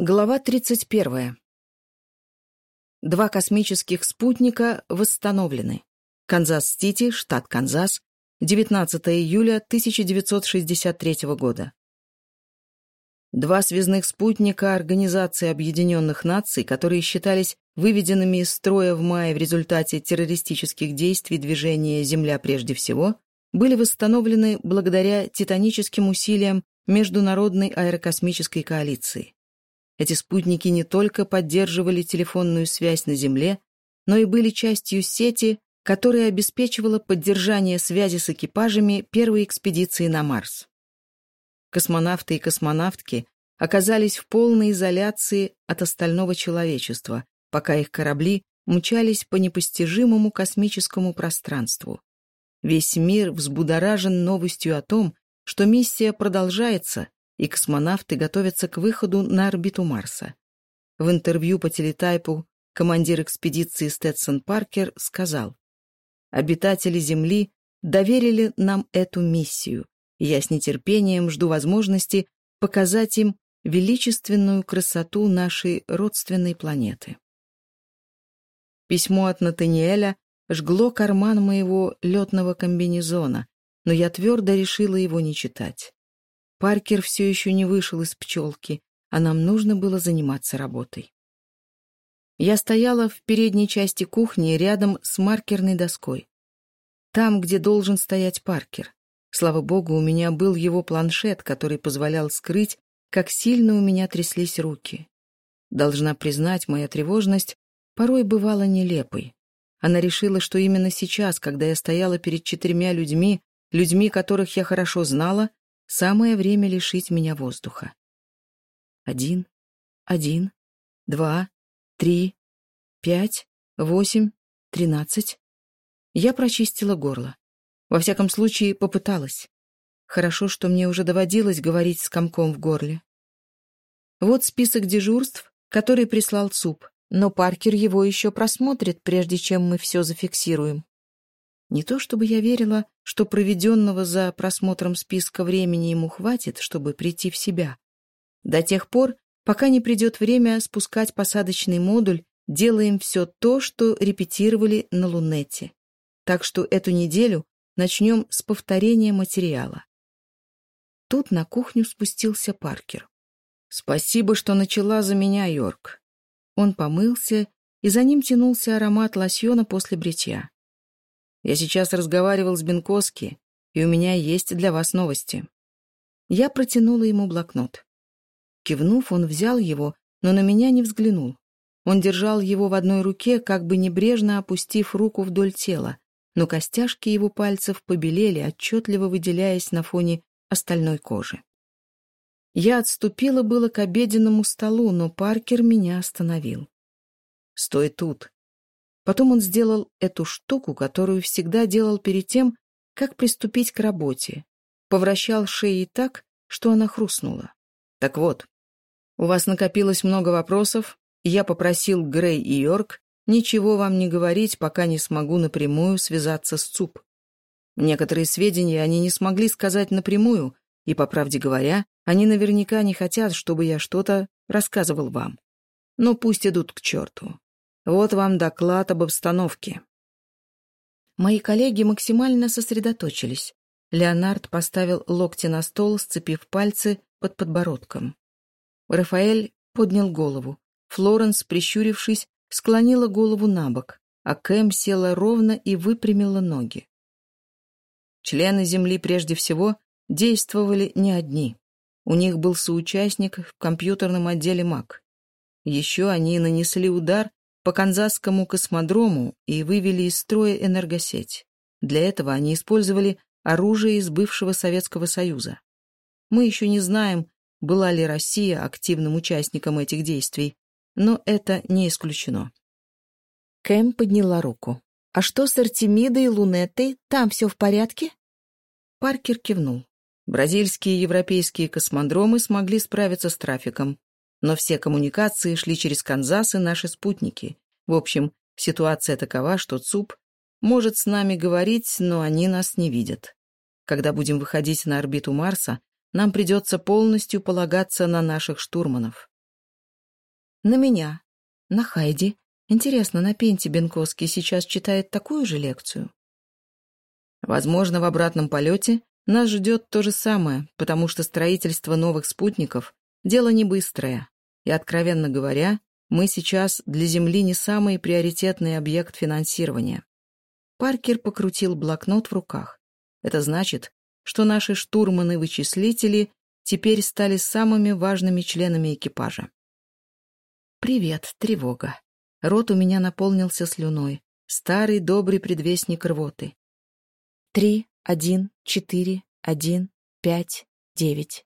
Глава 31. Два космических спутника восстановлены. Канзас-Сити, штат Канзас, 19 июля 1963 года. Два связных спутника Организации Объединенных Наций, которые считались выведенными из строя в мае в результате террористических действий движения «Земля прежде всего», были восстановлены благодаря титаническим усилиям Международной аэрокосмической коалиции. Эти спутники не только поддерживали телефонную связь на Земле, но и были частью сети, которая обеспечивала поддержание связи с экипажами первой экспедиции на Марс. Космонавты и космонавтки оказались в полной изоляции от остального человечества, пока их корабли мчались по непостижимому космическому пространству. Весь мир взбудоражен новостью о том, что миссия продолжается и космонавты готовятся к выходу на орбиту Марса. В интервью по телетайпу командир экспедиции Стэдсон Паркер сказал, «Обитатели Земли доверили нам эту миссию, и я с нетерпением жду возможности показать им величественную красоту нашей родственной планеты». Письмо от Натаниэля жгло карман моего летного комбинезона, но я твердо решила его не читать. Паркер все еще не вышел из пчелки, а нам нужно было заниматься работой. Я стояла в передней части кухни рядом с маркерной доской. Там, где должен стоять Паркер. Слава богу, у меня был его планшет, который позволял скрыть, как сильно у меня тряслись руки. Должна признать, моя тревожность порой бывала нелепой. Она решила, что именно сейчас, когда я стояла перед четырьмя людьми, людьми, которых я хорошо знала, Самое время лишить меня воздуха. Один, один, два, три, пять, восемь, тринадцать. Я прочистила горло. Во всяком случае, попыталась. Хорошо, что мне уже доводилось говорить с комком в горле. Вот список дежурств, который прислал ЦУП, но Паркер его еще просмотрит, прежде чем мы все зафиксируем. Не то чтобы я верила, что проведенного за просмотром списка времени ему хватит, чтобы прийти в себя. До тех пор, пока не придет время спускать посадочный модуль, делаем все то, что репетировали на Лунете. Так что эту неделю начнем с повторения материала. Тут на кухню спустился Паркер. «Спасибо, что начала за меня, Йорк». Он помылся, и за ним тянулся аромат лосьона после бритья. Я сейчас разговаривал с Бенковски, и у меня есть для вас новости». Я протянула ему блокнот. Кивнув, он взял его, но на меня не взглянул. Он держал его в одной руке, как бы небрежно опустив руку вдоль тела, но костяшки его пальцев побелели, отчетливо выделяясь на фоне остальной кожи. Я отступила было к обеденному столу, но Паркер меня остановил. «Стой тут», Потом он сделал эту штуку, которую всегда делал перед тем, как приступить к работе. Повращал шеей так, что она хрустнула. «Так вот, у вас накопилось много вопросов, и я попросил Грей и Йорк ничего вам не говорить, пока не смогу напрямую связаться с ЦУП. Некоторые сведения они не смогли сказать напрямую, и, по правде говоря, они наверняка не хотят, чтобы я что-то рассказывал вам. Но пусть идут к черту. Вот вам доклад об обстановке. Мои коллеги максимально сосредоточились. Леонард поставил локти на стол, сцепив пальцы под подбородком. Рафаэль поднял голову. Флоренс, прищурившись, склонила голову на бок, а Кэм села ровно и выпрямила ноги. Члены Земли прежде всего действовали не одни. У них был соучастник в компьютерном отделе МАК. Еще они нанесли удар по Канзасскому космодрому и вывели из строя энергосеть. Для этого они использовали оружие из бывшего Советского Союза. Мы еще не знаем, была ли Россия активным участником этих действий, но это не исключено. Кэм подняла руку. «А что с Артемидой и Лунетой? Там все в порядке?» Паркер кивнул. Бразильские и европейские космодромы смогли справиться с трафиком. Но все коммуникации шли через Канзас и наши спутники. В общем, ситуация такова, что ЦУП может с нами говорить, но они нас не видят. Когда будем выходить на орбиту Марса, нам придется полностью полагаться на наших штурманов. На меня. На Хайди. Интересно, на Пенте Бенковский сейчас читает такую же лекцию? Возможно, в обратном полете нас ждет то же самое, потому что строительство новых спутников – Дело не быстрое. И, откровенно говоря, мы сейчас для Земли не самый приоритетный объект финансирования. Паркер покрутил блокнот в руках. Это значит, что наши штурманы-вычислители теперь стали самыми важными членами экипажа. «Привет, тревога. Рот у меня наполнился слюной. Старый добрый предвестник рвоты. Три, один, четыре, один, пять, девять.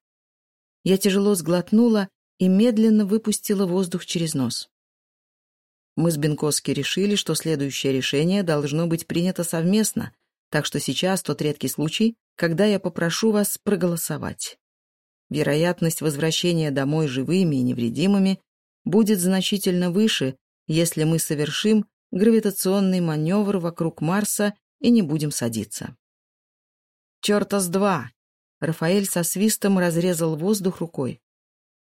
Я тяжело сглотнула и медленно выпустила воздух через нос. Мы с Бенковски решили, что следующее решение должно быть принято совместно, так что сейчас тот редкий случай, когда я попрошу вас проголосовать. Вероятность возвращения домой живыми и невредимыми будет значительно выше, если мы совершим гравитационный маневр вокруг Марса и не будем садиться. «Черта с два!» Рафаэль со свистом разрезал воздух рукой.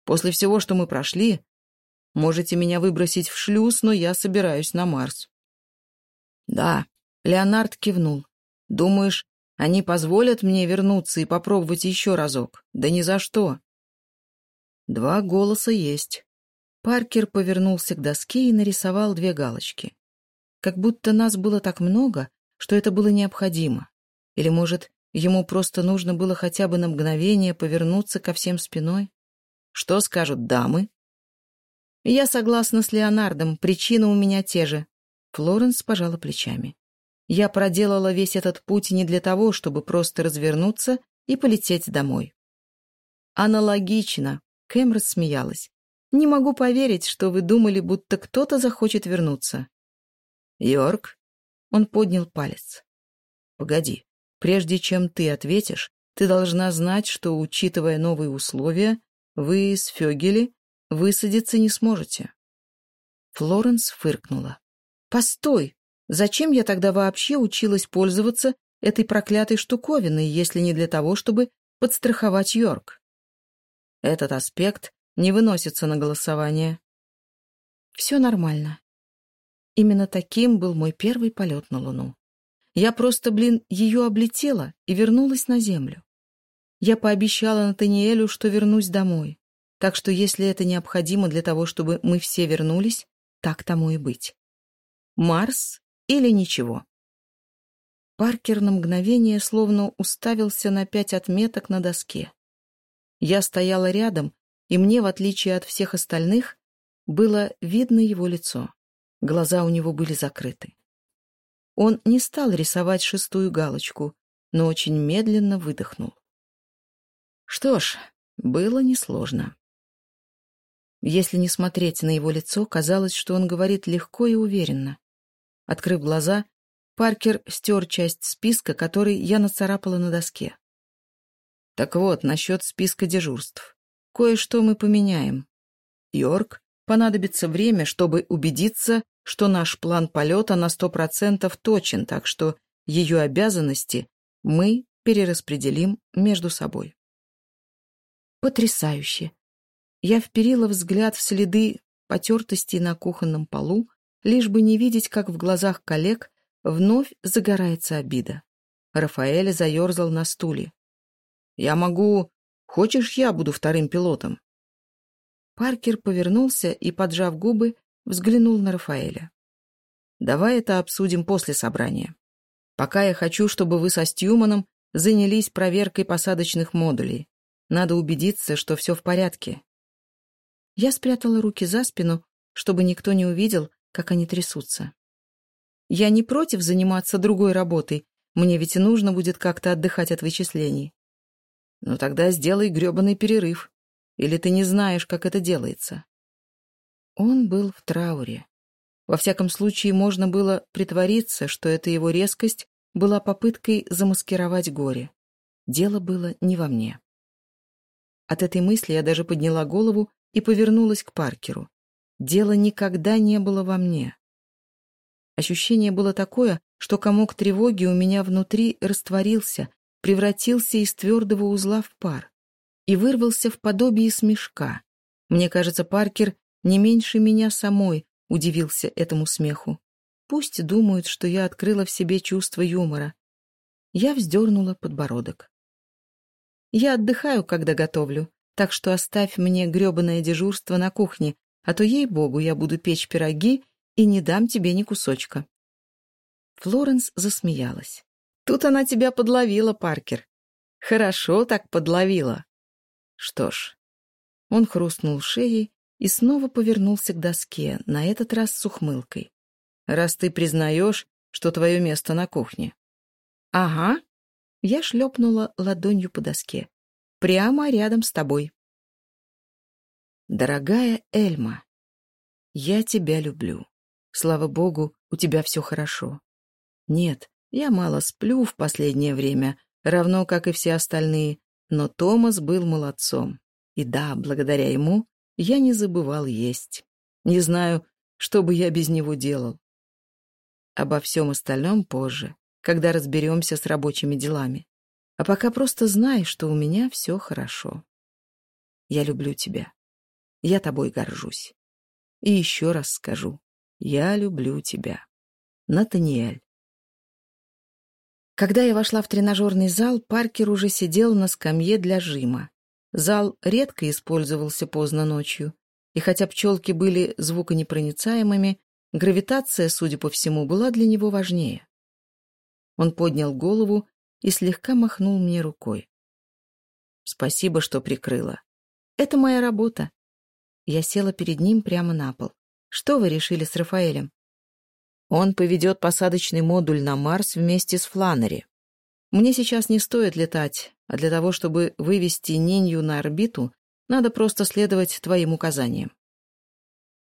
«После всего, что мы прошли, можете меня выбросить в шлюз, но я собираюсь на Марс». «Да», — Леонард кивнул. «Думаешь, они позволят мне вернуться и попробовать еще разок? Да ни за что. Два голоса есть. Паркер повернулся к доске и нарисовал две галочки. Как будто нас было так много, что это было необходимо. Или, может, ему просто нужно было хотя бы на мгновение повернуться ко всем спиной? Что скажут дамы? Я согласна с Леонардом, причины у меня те же. Флоренс пожала плечами. Я проделала весь этот путь не для того, чтобы просто развернуться и полететь домой. Аналогично, Кэм рассмеялась. Не могу поверить, что вы думали, будто кто-то захочет вернуться. Йорк? Он поднял палец. Погоди, Прежде чем ты ответишь, ты должна знать, что, учитывая новые условия, вы с Фёгели высадиться не сможете. Флоренс фыркнула. «Постой! Зачем я тогда вообще училась пользоваться этой проклятой штуковиной, если не для того, чтобы подстраховать Йорк?» Этот аспект не выносится на голосование. «Все нормально. Именно таким был мой первый полет на Луну. Я просто, блин, ее облетела и вернулась на землю. Я пообещала Натаниэлю, что вернусь домой. Так что если это необходимо для того, чтобы мы все вернулись, так тому и быть. Марс или ничего. Паркер на мгновение словно уставился на пять отметок на доске. Я стояла рядом, и мне, в отличие от всех остальных, было видно его лицо. Глаза у него были закрыты. Он не стал рисовать шестую галочку, но очень медленно выдохнул. Что ж, было несложно. Если не смотреть на его лицо, казалось, что он говорит легко и уверенно. Открыв глаза, Паркер стер часть списка, который я нацарапала на доске. Так вот, насчет списка дежурств. Кое-что мы поменяем. Йорк Понадобится время, чтобы убедиться, что наш план полета на 100% точен, так что ее обязанности мы перераспределим между собой. Потрясающе! Я вперила взгляд в следы потертостей на кухонном полу, лишь бы не видеть, как в глазах коллег вновь загорается обида. Рафаэль заерзал на стуле. «Я могу... Хочешь, я буду вторым пилотом?» Паркер повернулся и, поджав губы, взглянул на Рафаэля. «Давай это обсудим после собрания. Пока я хочу, чтобы вы со Стьюманом занялись проверкой посадочных модулей. Надо убедиться, что все в порядке». Я спрятала руки за спину, чтобы никто не увидел, как они трясутся. «Я не против заниматься другой работой, мне ведь и нужно будет как-то отдыхать от вычислений». «Ну тогда сделай грёбаный перерыв», или ты не знаешь, как это делается?» Он был в трауре. Во всяком случае, можно было притвориться, что эта его резкость была попыткой замаскировать горе. Дело было не во мне. От этой мысли я даже подняла голову и повернулась к Паркеру. Дело никогда не было во мне. Ощущение было такое, что комок тревоги у меня внутри растворился, превратился из твердого узла в пар и вырвался в подобие смешка. Мне кажется, Паркер не меньше меня самой удивился этому смеху. Пусть думают, что я открыла в себе чувство юмора. Я вздернула подбородок. Я отдыхаю, когда готовлю, так что оставь мне гребанное дежурство на кухне, а то, ей-богу, я буду печь пироги и не дам тебе ни кусочка. Флоренс засмеялась. Тут она тебя подловила, Паркер. Хорошо так подловила. Что ж, он хрустнул шеей и снова повернулся к доске, на этот раз с ухмылкой. «Раз ты признаешь, что твое место на кухне». «Ага». Я шлепнула ладонью по доске. «Прямо рядом с тобой». «Дорогая Эльма, я тебя люблю. Слава богу, у тебя все хорошо. Нет, я мало сплю в последнее время, равно как и все остальные, но Томас был молодцом. И да, благодаря ему я не забывал есть. Не знаю, что бы я без него делал. Обо всем остальном позже, когда разберемся с рабочими делами. А пока просто знай, что у меня все хорошо. Я люблю тебя. Я тобой горжусь. И еще раз скажу. Я люблю тебя. Натаниэль. Когда я вошла в тренажерный зал, Паркер уже сидел на скамье для жима. Зал редко использовался поздно ночью, и хотя пчелки были звуконепроницаемыми, гравитация, судя по всему, была для него важнее. Он поднял голову и слегка махнул мне рукой. «Спасибо, что прикрыла. Это моя работа». Я села перед ним прямо на пол. «Что вы решили с Рафаэлем?» Он поведет посадочный модуль на Марс вместе с Фланери. Мне сейчас не стоит летать, а для того, чтобы вывести Нинью на орбиту, надо просто следовать твоим указаниям.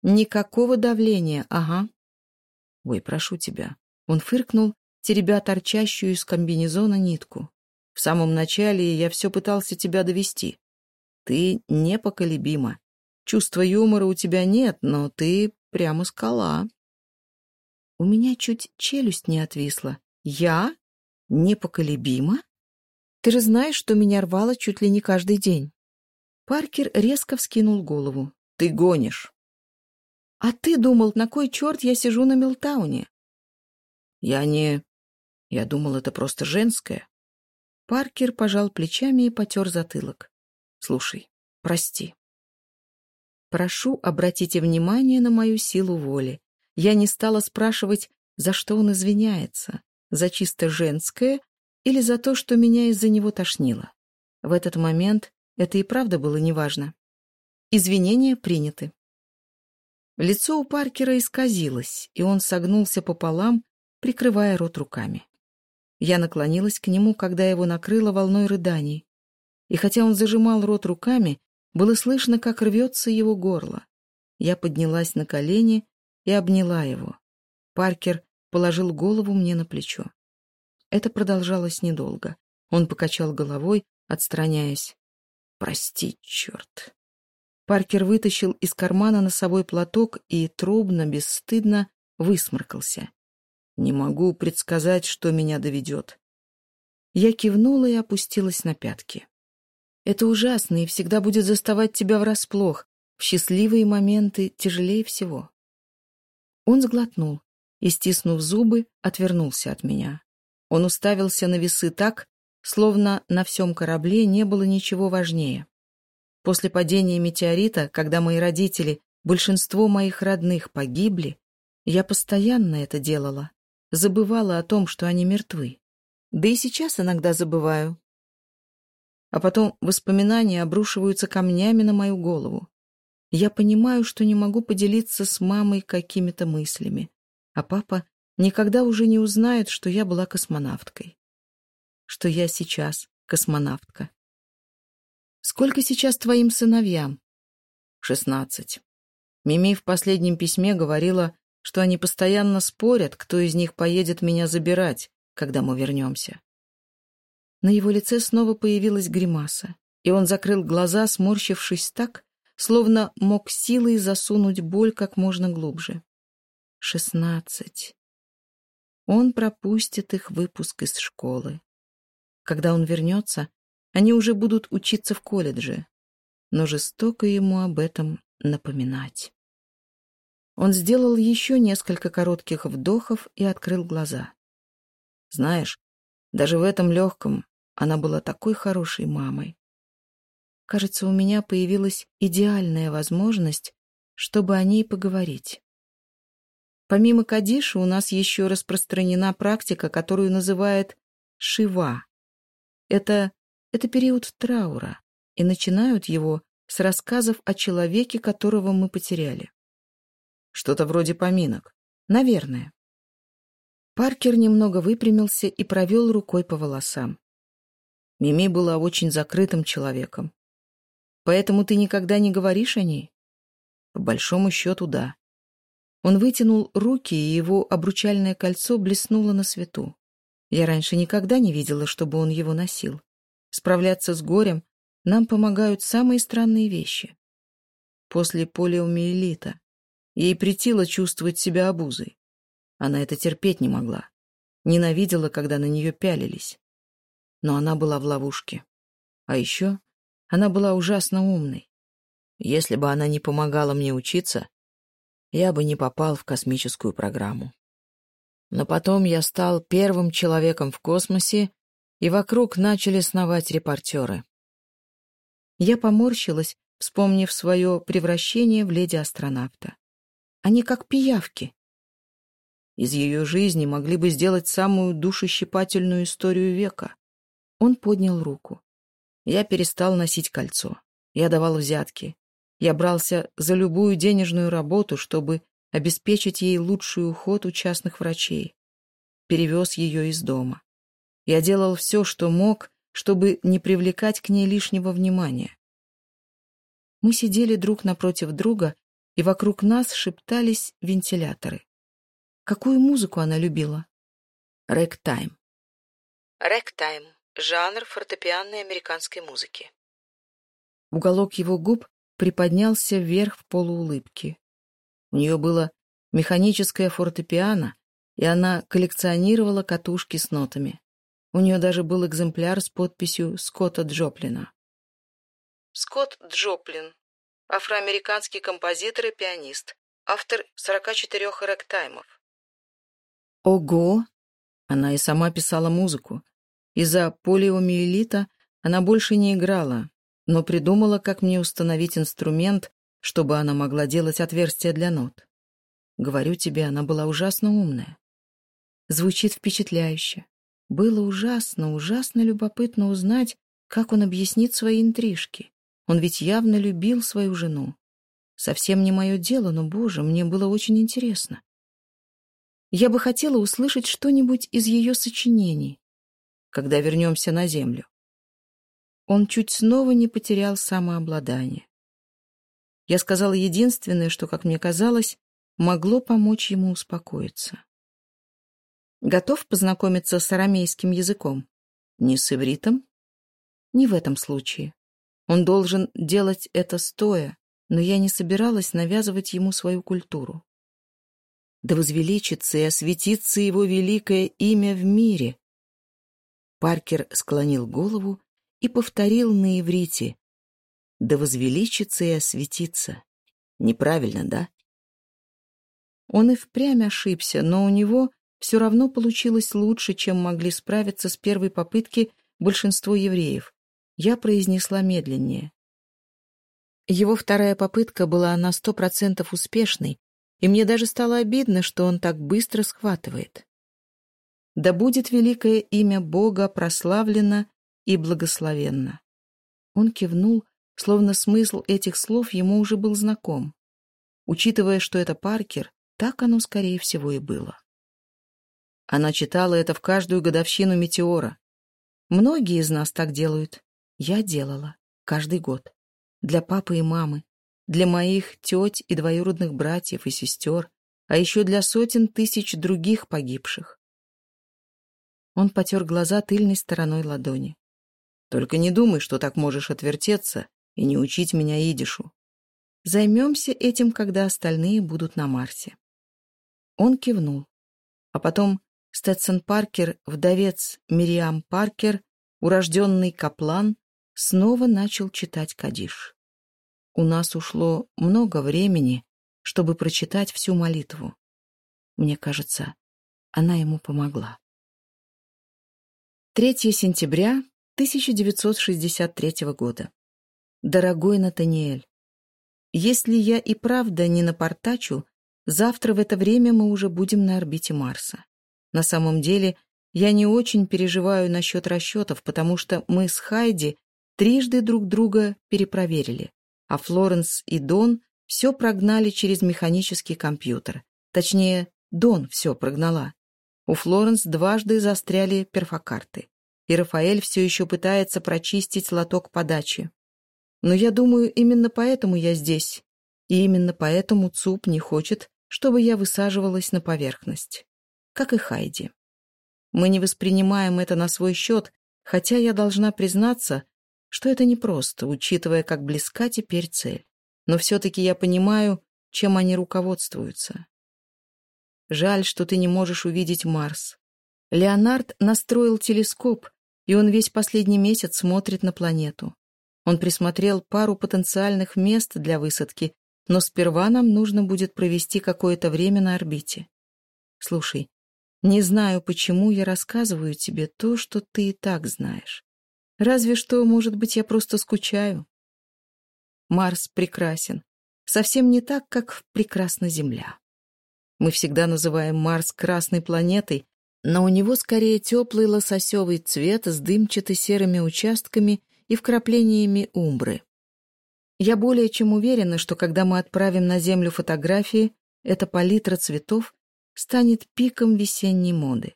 Никакого давления, ага. Ой, прошу тебя. Он фыркнул, теребя торчащую из комбинезона нитку. В самом начале я все пытался тебя довести. Ты непоколебима. Чувства юмора у тебя нет, но ты прямо скала. У меня чуть челюсть не отвисла. Я? Непоколебима? Ты же знаешь, что меня рвало чуть ли не каждый день. Паркер резко вскинул голову. Ты гонишь. А ты думал, на кой черт я сижу на Милтауне? Я не... Я думал, это просто женское. Паркер пожал плечами и потер затылок. Слушай, прости. Прошу, обратите внимание на мою силу воли. Я не стала спрашивать, за что он извиняется, за чисто женское или за то, что меня из-за него тошнило. В этот момент это и правда было неважно. Извинения приняты. Лицо у Паркера исказилось, и он согнулся пополам, прикрывая рот руками. Я наклонилась к нему, когда его накрыло волной рыданий. И хотя он зажимал рот руками, было слышно, как рвется его горло. Я поднялась на колени и обняла его. Паркер положил голову мне на плечо. Это продолжалось недолго. Он покачал головой, отстраняясь. «Прости, черт!» Паркер вытащил из кармана носовой платок и трубно, бесстыдно высморкался. «Не могу предсказать, что меня доведет». Я кивнула и опустилась на пятки. «Это ужасно и всегда будет заставать тебя врасплох. В счастливые моменты тяжелее всего». Он сглотнул и, стиснув зубы, отвернулся от меня. Он уставился на весы так, словно на всем корабле не было ничего важнее. После падения метеорита, когда мои родители, большинство моих родных погибли, я постоянно это делала, забывала о том, что они мертвы. Да и сейчас иногда забываю. А потом воспоминания обрушиваются камнями на мою голову. Я понимаю, что не могу поделиться с мамой какими-то мыслями, а папа никогда уже не узнает, что я была космонавткой. Что я сейчас космонавтка. Сколько сейчас твоим сыновьям? Шестнадцать. Мими в последнем письме говорила, что они постоянно спорят, кто из них поедет меня забирать, когда мы вернемся. На его лице снова появилась гримаса, и он закрыл глаза, сморщившись так, словно мог силой засунуть боль как можно глубже. Шестнадцать. Он пропустит их выпуск из школы. Когда он вернется, они уже будут учиться в колледже, но жестоко ему об этом напоминать. Он сделал еще несколько коротких вдохов и открыл глаза. Знаешь, даже в этом легком она была такой хорошей мамой. Кажется, у меня появилась идеальная возможность, чтобы о ней поговорить. Помимо кадиша у нас еще распространена практика, которую называют шива. Это, это период траура, и начинают его с рассказов о человеке, которого мы потеряли. Что-то вроде поминок. Наверное. Паркер немного выпрямился и провел рукой по волосам. Мими была очень закрытым человеком поэтому ты никогда не говоришь о ней?» По большому счету, да. Он вытянул руки, и его обручальное кольцо блеснуло на свету. Я раньше никогда не видела, чтобы он его носил. Справляться с горем нам помогают самые странные вещи. После полиомиелита ей притило чувствовать себя обузой. Она это терпеть не могла. Ненавидела, когда на нее пялились. Но она была в ловушке. А еще она была ужасно умной. Если бы она не помогала мне учиться, я бы не попал в космическую программу. Но потом я стал первым человеком в космосе, и вокруг начали сновать репортеры. Я поморщилась, вспомнив свое превращение в леди-астронавта. Они как пиявки. Из ее жизни могли бы сделать самую душещипательную историю века. Он поднял руку. Я перестал носить кольцо. Я давал взятки. Я брался за любую денежную работу, чтобы обеспечить ей лучший уход у частных врачей. Перевез ее из дома. Я делал все, что мог, чтобы не привлекать к ней лишнего внимания. Мы сидели друг напротив друга, и вокруг нас шептались вентиляторы. Какую музыку она любила? Рэг-тайм. Рэг-тайм жанр фортепианной американской музыки. Уголок его губ приподнялся вверх в полуулыбке. У нее было механическое фортепиано, и она коллекционировала катушки с нотами. У нее даже был экземпляр с подписью Скотта Джоплина. Скотт Джоплин – афроамериканский композитор и пианист, автор 44 рэктаймов. Ого! Она и сама писала музыку, из-за полиомиелита она больше не играла, но придумала, как мне установить инструмент, чтобы она могла делать отверстия для нот. Говорю тебе, она была ужасно умная. Звучит впечатляюще. Было ужасно, ужасно любопытно узнать, как он объяснит свои интрижки. Он ведь явно любил свою жену. Совсем не мое дело, но, боже, мне было очень интересно. Я бы хотела услышать что-нибудь из ее сочинений, когда вернемся на землю. Он чуть снова не потерял самообладание. Я сказала единственное, что, как мне казалось, могло помочь ему успокоиться. Готов познакомиться с арамейским языком? Не с ивритом? Не в этом случае. Он должен делать это стоя, но я не собиралась навязывать ему свою культуру. Да возвеличится и осветится его великое имя в мире, Паркер склонил голову и повторил на иврите. «Да возвеличится и осветится». Неправильно, да? Он и впрямь ошибся, но у него все равно получилось лучше, чем могли справиться с первой попытки большинство евреев. Я произнесла медленнее. Его вторая попытка была на сто процентов успешной, и мне даже стало обидно, что он так быстро схватывает. Да будет великое имя Бога прославлено и благословенно. Он кивнул, словно смысл этих слов ему уже был знаком. Учитывая, что это Паркер, так оно, скорее всего, и было. Она читала это в каждую годовщину метеора. Многие из нас так делают. Я делала. Каждый год. Для папы и мамы. Для моих теть и двоюродных братьев и сестер. А еще для сотен тысяч других погибших. Он потер глаза тыльной стороной ладони. «Только не думай, что так можешь отвертеться и не учить меня идишу. Займемся этим, когда остальные будут на Марсе». Он кивнул. А потом Стэдсон Паркер, вдовец Мириам Паркер, урожденный Каплан, снова начал читать Кадиш. У нас ушло много времени, чтобы прочитать всю молитву. Мне кажется, она ему помогла. 3 сентября 1963 года. Дорогой Натаниэль, если я и правда не напортачу, завтра в это время мы уже будем на орбите Марса. На самом деле, я не очень переживаю насчет расчетов, потому что мы с Хайди трижды друг друга перепроверили, а Флоренс и Дон все прогнали через механический компьютер. Точнее, Дон все прогнала. У Флоренс дважды застряли перфокарты, и Рафаэль все еще пытается прочистить лоток подачи. Но я думаю, именно поэтому я здесь, и именно поэтому ЦУП не хочет, чтобы я высаживалась на поверхность. Как и Хайди. Мы не воспринимаем это на свой счет, хотя я должна признаться, что это непросто, учитывая, как близка теперь цель. Но все-таки я понимаю, чем они руководствуются. Жаль, что ты не можешь увидеть Марс. Леонард настроил телескоп, и он весь последний месяц смотрит на планету. Он присмотрел пару потенциальных мест для высадки, но сперва нам нужно будет провести какое-то время на орбите. Слушай, не знаю, почему я рассказываю тебе то, что ты и так знаешь. Разве что, может быть, я просто скучаю. Марс прекрасен. Совсем не так, как прекрасна Земля. Мы всегда называем Марс красной планетой, но у него скорее теплый лососевый цвет с дымчато-серыми участками и вкраплениями умбры. Я более чем уверена, что когда мы отправим на Землю фотографии, эта палитра цветов станет пиком весенней моды.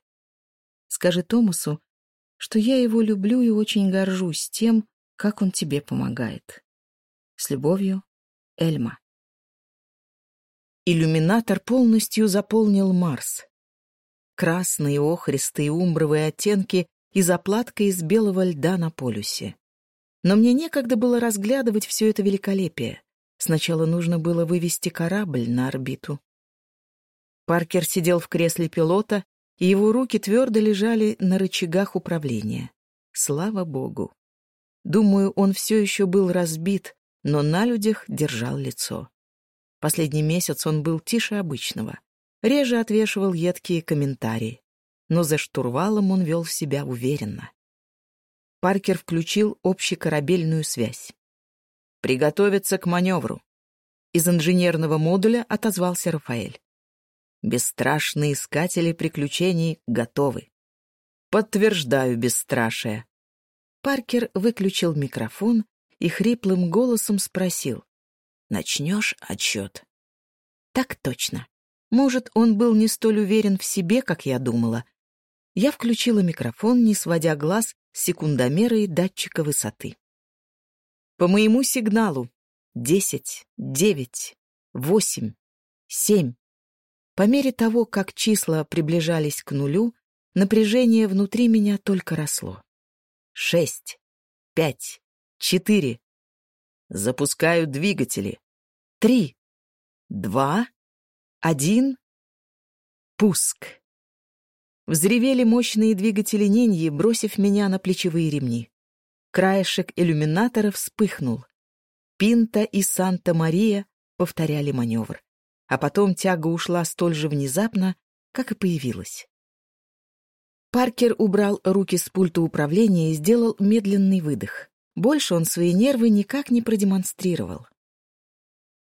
Скажи Томасу, что я его люблю и очень горжусь тем, как он тебе помогает. С любовью, Эльма иллюминатор полностью заполнил Марс. Красные, охристые, умбровые оттенки и заплатка из белого льда на полюсе. Но мне некогда было разглядывать все это великолепие. Сначала нужно было вывести корабль на орбиту. Паркер сидел в кресле пилота, и его руки твердо лежали на рычагах управления. Слава богу. Думаю, он все еще был разбит, но на людях держал лицо. Последний месяц он был тише обычного. Реже отвешивал едкие комментарии. Но за штурвалом он вел себя уверенно. Паркер включил общекорабельную связь. «Приготовиться к маневру!» Из инженерного модуля отозвался Рафаэль. «Бесстрашные искатели приключений готовы!» «Подтверждаю бесстрашие!» Паркер выключил микрофон и хриплым голосом спросил начнешь отчет. Так точно. Может, он был не столь уверен в себе, как я думала. Я включила микрофон, не сводя глаз с секундомера и датчика высоты. По моему сигналу. Десять, девять, восемь, семь. По мере того, как числа приближались к нулю, напряжение внутри меня только росло. Шесть, пять, четыре, Запускаю двигатели. Три, два, один. Пуск. Взревели мощные двигатели Ниньи, бросив меня на плечевые ремни. Краешек иллюминатора вспыхнул. Пинта и Санта-Мария повторяли маневр. А потом тяга ушла столь же внезапно, как и появилась. Паркер убрал руки с пульта управления и сделал медленный выдох. Больше он свои нервы никак не продемонстрировал.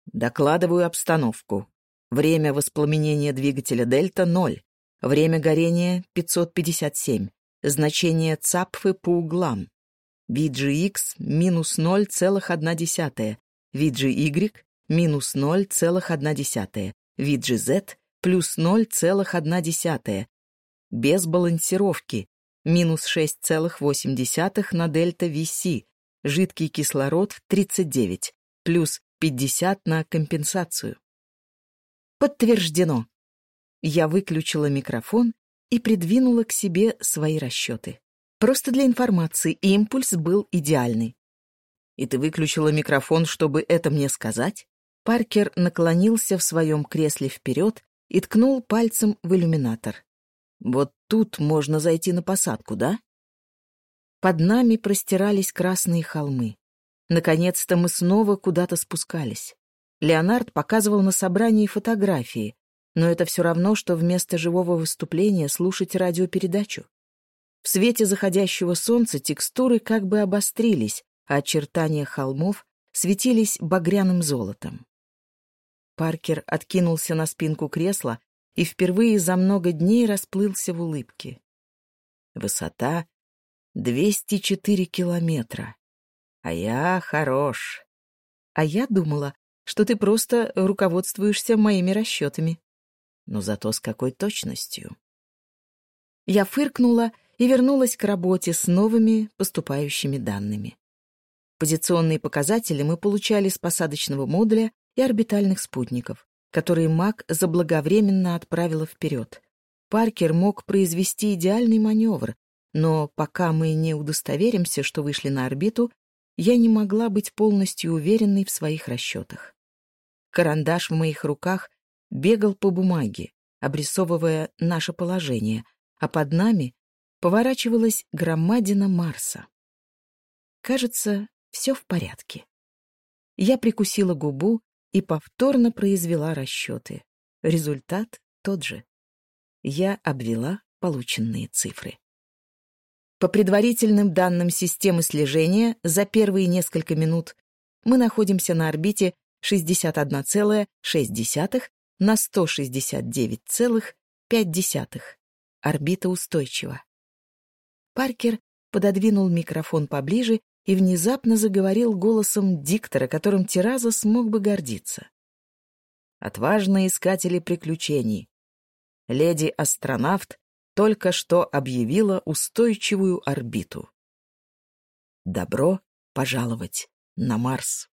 Докладываю обстановку. Время воспламенения двигателя «Дельта» — ноль. Время горения — 557. Значение ЦАПФы по углам. VGX — минус 0,1. VGY — минус 0,1. VGZ — плюс 0,1. Без балансировки — минус 6,8 на дельта VC, жидкий кислород в 39, плюс 50 на компенсацию. Подтверждено. Я выключила микрофон и придвинула к себе свои расчеты. Просто для информации импульс был идеальный. «И ты выключила микрофон, чтобы это мне сказать?» Паркер наклонился в своем кресле вперед и ткнул пальцем в иллюминатор. «Вот тут можно зайти на посадку, да?» Под нами простирались красные холмы. Наконец-то мы снова куда-то спускались. Леонард показывал на собрании фотографии, но это все равно, что вместо живого выступления слушать радиопередачу. В свете заходящего солнца текстуры как бы обострились, а очертания холмов светились багряным золотом. Паркер откинулся на спинку кресла и впервые за много дней расплылся в улыбке. Высота — 204 километра. А я хорош. А я думала, что ты просто руководствуешься моими расчетами. Но зато с какой точностью. Я фыркнула и вернулась к работе с новыми поступающими данными. Позиционные показатели мы получали с посадочного модуля и орбитальных спутников, которые МАК заблаговременно отправила вперед. Паркер мог произвести идеальный маневр, но пока мы не удостоверимся, что вышли на орбиту, я не могла быть полностью уверенной в своих расчетах. Карандаш в моих руках бегал по бумаге, обрисовывая наше положение, а под нами поворачивалась громадина Марса. Кажется, все в порядке. Я прикусила губу и повторно произвела расчеты. Результат тот же. Я обвела полученные цифры. По предварительным данным системы слежения, за первые несколько минут мы находимся на орбите 61,6 на 169,5. Орбита устойчива. Паркер пододвинул микрофон поближе и внезапно заговорил голосом диктора, которым Тираза смог бы гордиться. «Отважные искатели приключений. Леди-астронавт только что объявила устойчивую орбиту. Добро пожаловать на Марс!